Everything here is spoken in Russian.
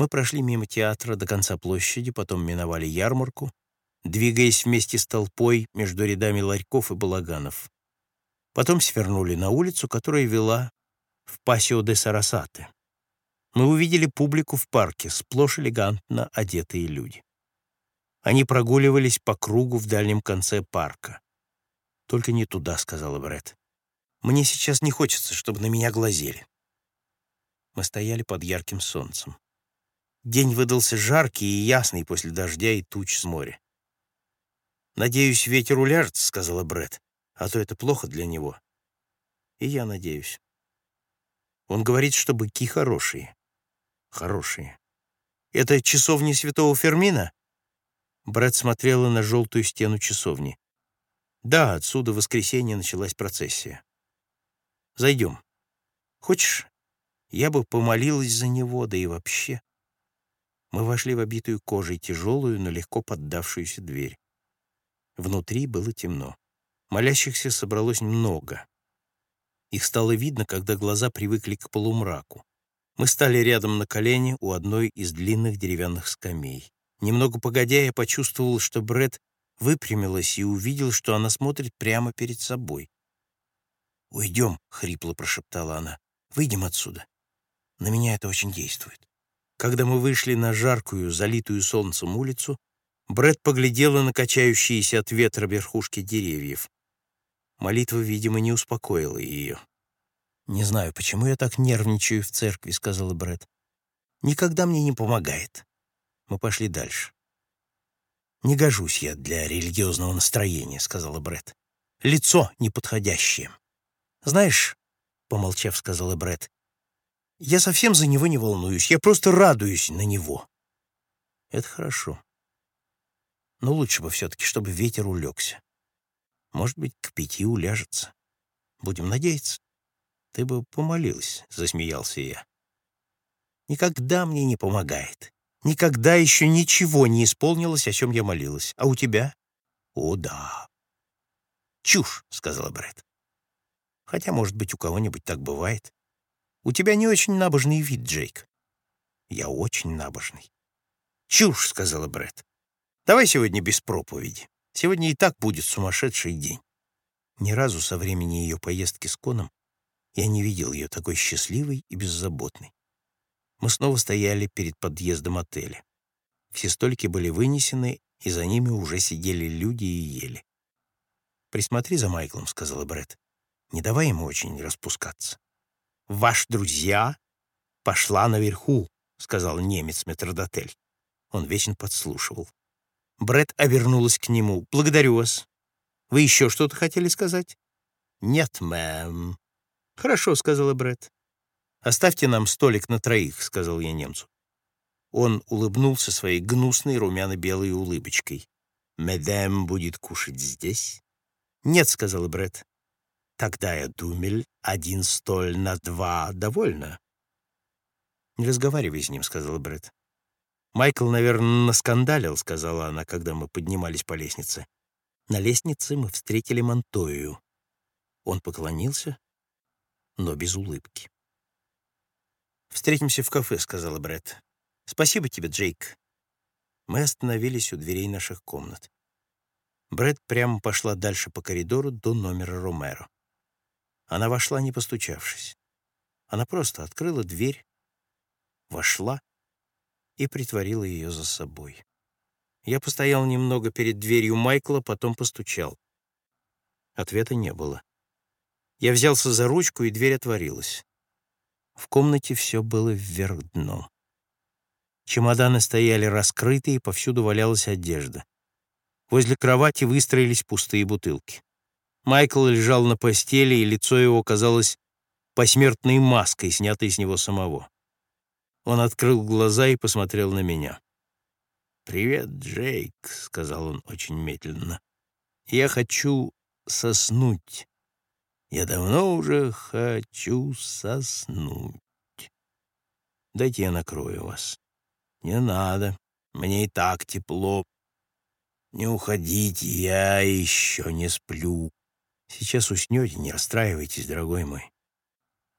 Мы прошли мимо театра до конца площади, потом миновали ярмарку, двигаясь вместе с толпой между рядами ларьков и балаганов. Потом свернули на улицу, которая вела в Пасио де Сарасате. Мы увидели публику в парке, сплошь элегантно одетые люди. Они прогуливались по кругу в дальнем конце парка. «Только не туда», — сказала Бред. «Мне сейчас не хочется, чтобы на меня глазели». Мы стояли под ярким солнцем. День выдался жаркий и ясный после дождя и туч с моря. «Надеюсь, ветер уляжется», — сказала Бред, «а то это плохо для него». И я надеюсь. Он говорит, что быки хорошие. Хорошие. Это часовня святого Фермина? Бред смотрела на желтую стену часовни. Да, отсюда в воскресенье началась процессия. Зайдем. Хочешь, я бы помолилась за него, да и вообще. Мы вошли в обитую кожей тяжелую, но легко поддавшуюся дверь. Внутри было темно. Молящихся собралось много. Их стало видно, когда глаза привыкли к полумраку. Мы стали рядом на колени у одной из длинных деревянных скамей. Немного погодя, я почувствовал, что Бред выпрямилась и увидел, что она смотрит прямо перед собой. «Уйдем», — хрипло прошептала она. «Выйдем отсюда. На меня это очень действует». Когда мы вышли на жаркую, залитую солнцем улицу, Бред поглядела на качающиеся от ветра верхушки деревьев. Молитва, видимо, не успокоила ее. «Не знаю, почему я так нервничаю в церкви», — сказала Бред. «Никогда мне не помогает». Мы пошли дальше. «Не гожусь я для религиозного настроения», — сказала Бред. «Лицо неподходящее». «Знаешь», — помолчав, сказала Бред, «я совсем за него не волнуюсь, я просто радуюсь на него». «Это хорошо. Но лучше бы все-таки, чтобы ветер улегся. Может быть, к пяти уляжется. Будем надеяться. Ты бы помолилась, — засмеялся я. Никогда мне не помогает. Никогда еще ничего не исполнилось, о чем я молилась. А у тебя? О, да. Чушь, — сказала Брэд. Хотя, может быть, у кого-нибудь так бывает. У тебя не очень набожный вид, Джейк. Я очень набожный. Чушь, — сказала Брэд. Давай сегодня без проповеди. Сегодня и так будет сумасшедший день. Ни разу со времени ее поездки с Коном я не видел ее такой счастливой и беззаботной. Мы снова стояли перед подъездом отеля. Все столики были вынесены, и за ними уже сидели люди и ели. «Присмотри за Майклом», — сказала Бред. «Не давай ему очень распускаться». «Ваш друзья пошла наверху», — сказал немец метродотель. Он вечно подслушивал. Бред обернулась к нему. «Благодарю вас. Вы еще что-то хотели сказать?» «Нет, мэм». «Хорошо», — сказала Бред. «Оставьте нам столик на троих», — сказал я немцу. Он улыбнулся своей гнусной румяно-белой улыбочкой. «Медэм будет кушать здесь?» «Нет», — сказала Бред. «Тогда я думель, один столь на два довольно». «Не разговаривай с ним», — сказала Бред. «Майкл, наверное, наскандалил», — сказала она, когда мы поднимались по лестнице. На лестнице мы встретили Монтою. Он поклонился, но без улыбки. «Встретимся в кафе», — сказала Брэд. «Спасибо тебе, Джейк». Мы остановились у дверей наших комнат. Брэд прямо пошла дальше по коридору до номера Ромеро. Она вошла, не постучавшись. Она просто открыла дверь, вошла и притворила ее за собой. Я постоял немного перед дверью Майкла, потом постучал. Ответа не было. Я взялся за ручку, и дверь отворилась. В комнате все было вверх дном. Чемоданы стояли раскрытые, повсюду валялась одежда. Возле кровати выстроились пустые бутылки. Майкл лежал на постели, и лицо его казалось посмертной маской, снятой с него самого. Он открыл глаза и посмотрел на меня. «Привет, Джейк», — сказал он очень медленно. «Я хочу соснуть. Я давно уже хочу соснуть. Дайте я накрою вас. Не надо, мне и так тепло. Не уходите, я еще не сплю. Сейчас уснете, не расстраивайтесь, дорогой мой.